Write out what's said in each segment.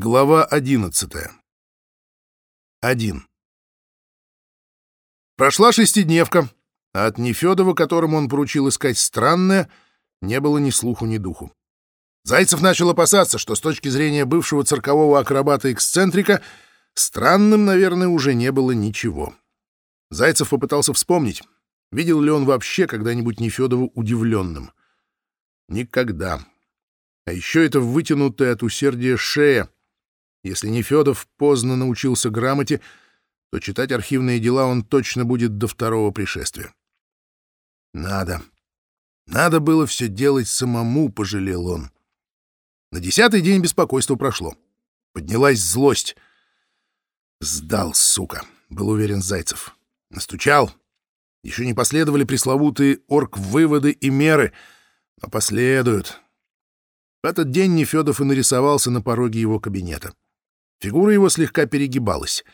Глава 11. 1. Прошла шестидневка, а от Нефёдова, которому он поручил искать странное, не было ни слуху, ни духу. Зайцев начал опасаться, что с точки зрения бывшего циркового акробата-эксцентрика странным, наверное, уже не было ничего. Зайцев попытался вспомнить, видел ли он вообще когда-нибудь Нефёдова удивленным. Никогда. А еще это вытянутая от усердия шея — если Нефёдов поздно научился грамоте, то читать архивные дела он точно будет до второго пришествия. Надо. Надо было все делать самому, пожалел он. На десятый день беспокойство прошло. Поднялась злость. «Сдал, сука», — был уверен Зайцев. Настучал. Еще не последовали пресловутые орг-выводы и меры, но последуют. В этот день Нефёдов и нарисовался на пороге его кабинета. Фигура его слегка перегибалась.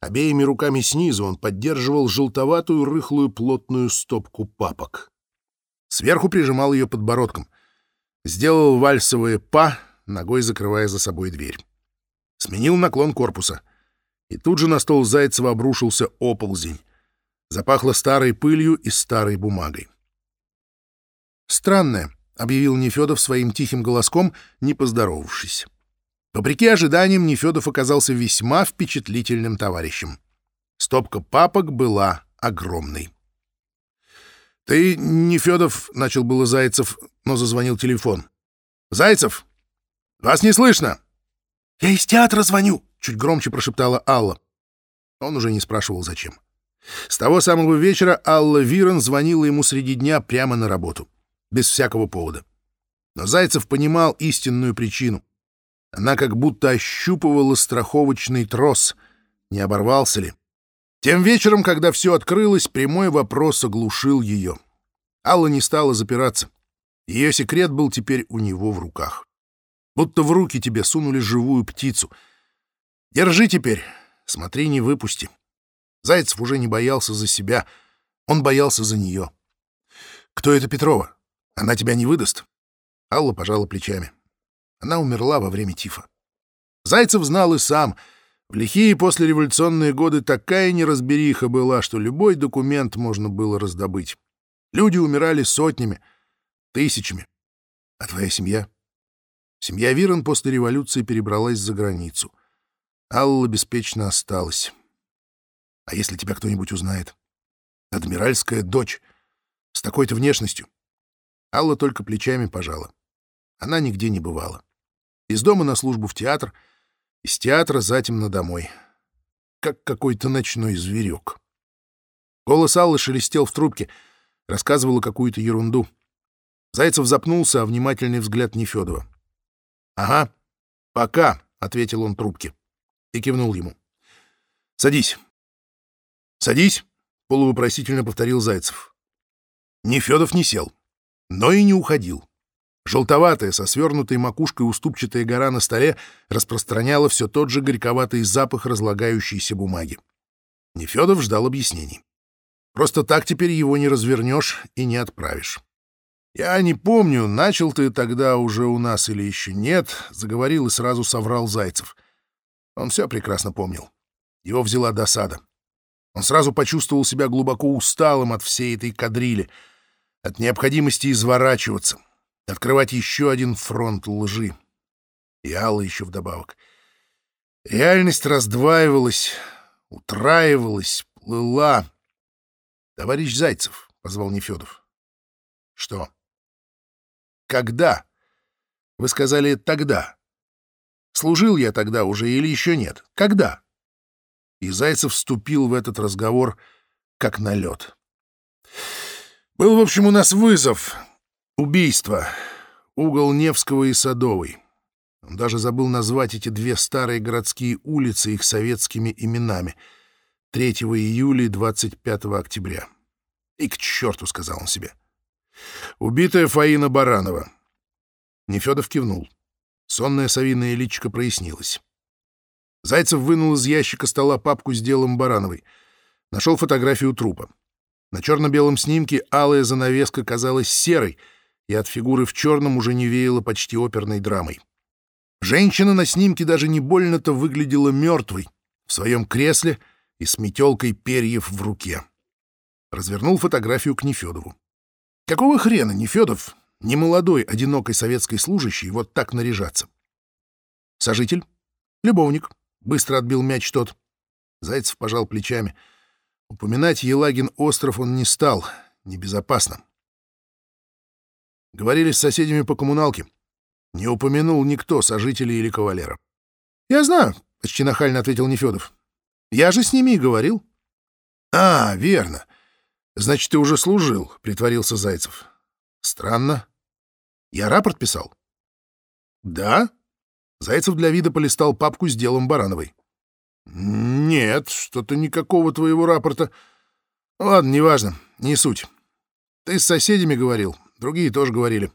Обеими руками снизу он поддерживал желтоватую рыхлую плотную стопку папок. Сверху прижимал ее подбородком. Сделал вальсовые «па», ногой закрывая за собой дверь. Сменил наклон корпуса. И тут же на стол Зайцева обрушился оползень. Запахло старой пылью и старой бумагой. «Странное», — объявил Нефедов своим тихим голоском, не поздоровавшись. Вопреки ожиданиям, Нефедов оказался весьма впечатлительным товарищем. Стопка папок была огромной. «Ты, Нефедов», — начал было Зайцев, но зазвонил телефон. «Зайцев! Вас не слышно!» «Я из театра звоню!» — чуть громче прошептала Алла. Он уже не спрашивал, зачем. С того самого вечера Алла Вирон звонила ему среди дня прямо на работу, без всякого повода. Но Зайцев понимал истинную причину — она как будто ощупывала страховочный трос, не оборвался ли. Тем вечером, когда все открылось, прямой вопрос оглушил ее. Алла не стала запираться. Ее секрет был теперь у него в руках. Будто в руки тебе сунули живую птицу. Держи теперь, смотри, не выпусти. Зайцев уже не боялся за себя, он боялся за нее. «Кто это Петрова? Она тебя не выдаст?» Алла пожала плечами. Она умерла во время тифа. Зайцев знал и сам. В лихие послереволюционные годы такая неразбериха была, что любой документ можно было раздобыть. Люди умирали сотнями, тысячами. А твоя семья? Семья Вирон после революции перебралась за границу. Алла беспечно осталась. А если тебя кто-нибудь узнает? Адмиральская дочь. С такой-то внешностью. Алла только плечами пожала. Она нигде не бывала. Из дома на службу в театр, из театра затем на домой. Как какой-то ночной зверек. Голос Аллы шелестел в трубке, рассказывала какую-то ерунду. Зайцев запнулся, а внимательный взгляд Нефедова. «Ага, пока», — ответил он трубке и кивнул ему. «Садись». «Садись», — полувопросительно повторил Зайцев. Нефедов не сел, но и не уходил. Желтоватая, со свернутой макушкой уступчатая гора на столе распространяла все тот же горьковатый запах разлагающейся бумаги. Нефедов ждал объяснений. Просто так теперь его не развернешь и не отправишь. «Я не помню, начал ты тогда уже у нас или еще нет», — заговорил и сразу соврал Зайцев. Он все прекрасно помнил. Его взяла досада. Он сразу почувствовал себя глубоко усталым от всей этой кадрили, от необходимости изворачиваться — открывать еще один фронт лжи. И Алла еще вдобавок. Реальность раздваивалась, утраивалась, плыла. — Товарищ Зайцев, — позвал Нефедов. — Что? — Когда? Вы сказали «тогда». Служил я тогда уже или еще нет? Когда? И Зайцев вступил в этот разговор как на лед. Был, в общем, у нас вызов. Убийство. Угол Невского и Садовой. Он даже забыл назвать эти две старые городские улицы их советскими именами. 3 июля и 25 октября. И к черту, сказал он себе. Убитая Фаина Баранова. Нефедов кивнул. Сонная совиная личико прояснилась. Зайцев вынул из ящика стола папку с делом Барановой. Нашел фотографию трупа. На черно-белом снимке алая занавеска казалась серой — и от фигуры в черном уже не веяло почти оперной драмой. Женщина на снимке даже не больно-то выглядела мертвой в своем кресле и с метелкой перьев в руке. Развернул фотографию к Нефедову. Какого хрена Нефедов, не молодой, одинокой советской служащей, вот так наряжаться? Сожитель? Любовник? Быстро отбил мяч тот. Зайцев пожал плечами. Упоминать Елагин остров он не стал. Небезопасно. Говорили с соседями по коммуналке. Не упомянул никто, сожителей или кавалера. — Я знаю, — почти нахально ответил Нефедов. — Я же с ними и говорил. — А, верно. Значит, ты уже служил, — притворился Зайцев. — Странно. Я рапорт писал. — Да? Зайцев для вида полистал папку с делом Барановой. — Нет, что-то никакого твоего рапорта. Ладно, неважно, не суть. Ты с соседями говорил, другие тоже говорили.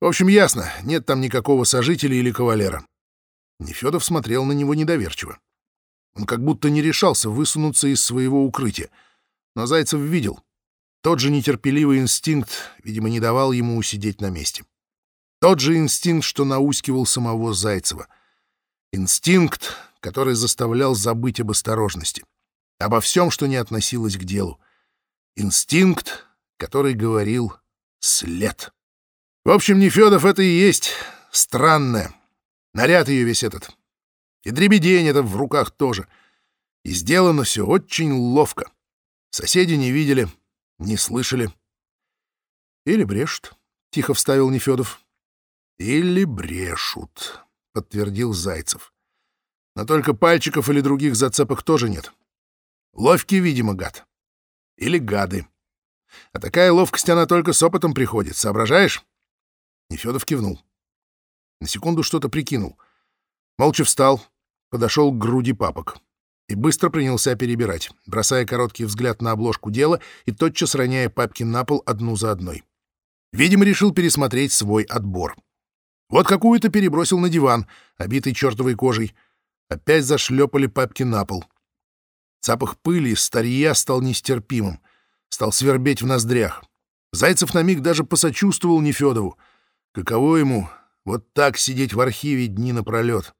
В общем, ясно, нет там никакого сожителя или кавалера. Нефедов смотрел на него недоверчиво. Он как будто не решался высунуться из своего укрытия. Но Зайцев видел. Тот же нетерпеливый инстинкт, видимо, не давал ему усидеть на месте. Тот же инстинкт, что наускивал самого Зайцева. Инстинкт, который заставлял забыть об осторожности. Обо всем, что не относилось к делу. Инстинкт, который говорил «след». В общем, Нефедов это и есть странное. Наряд ее весь этот. И дребедень это в руках тоже. И сделано все очень ловко. Соседи не видели, не слышали. Или брешут, — тихо вставил Нефедов. Или брешут, — подтвердил Зайцев. Но только пальчиков или других зацепок тоже нет. Ловкий, видимо, гад. Или гады. А такая ловкость, она только с опытом приходит, соображаешь? Нефедов кивнул. На секунду что-то прикинул. Молча встал, подошел к груди папок и быстро принялся перебирать, бросая короткий взгляд на обложку дела и тотчас роняя папки на пол одну за одной. Видимо, решил пересмотреть свой отбор. Вот какую-то перебросил на диван, обитый чертовой кожей. Опять зашлепали папки на пол. Запах пыли из старья стал нестерпимым, стал свербеть в ноздрях. Зайцев на миг даже посочувствовал Нефедову. Каково ему вот так сидеть в архиве дни напролет?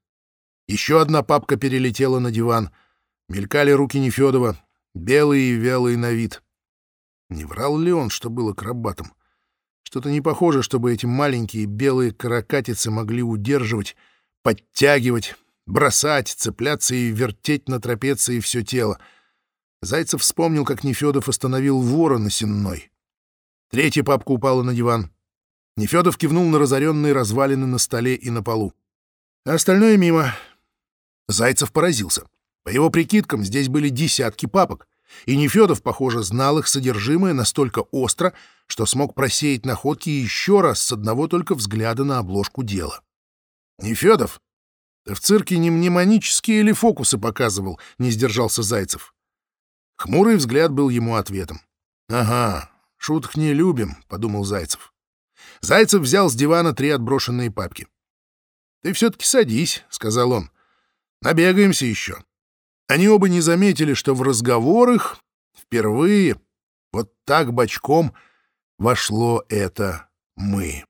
Еще одна папка перелетела на диван. Мелькали руки Нефедова, белые и вялые на вид. Не врал ли он, что был акробатом? Что-то не похоже, чтобы эти маленькие белые каракатицы могли удерживать, подтягивать, бросать, цепляться и вертеть на трапеции все тело. Зайцев вспомнил, как Нефедов остановил ворона сенной. Третья папка упала на диван. Нефедов кивнул на разоренные развалины на столе и на полу. А остальное мимо. Зайцев поразился. По его прикидкам, здесь были десятки папок, и Нефедов, похоже, знал их содержимое настолько остро, что смог просеять находки еще раз с одного только взгляда на обложку дела. «Нефедов, ты в цирке не мнемонические или фокусы показывал?» — не сдержался Зайцев. Хмурый взгляд был ему ответом. «Ага, шуток не любим», — подумал Зайцев. Зайцев взял с дивана три отброшенные папки. «Ты все-таки садись», — сказал он. «Набегаемся еще». Они оба не заметили, что в разговор их впервые вот так бочком вошло это «мы».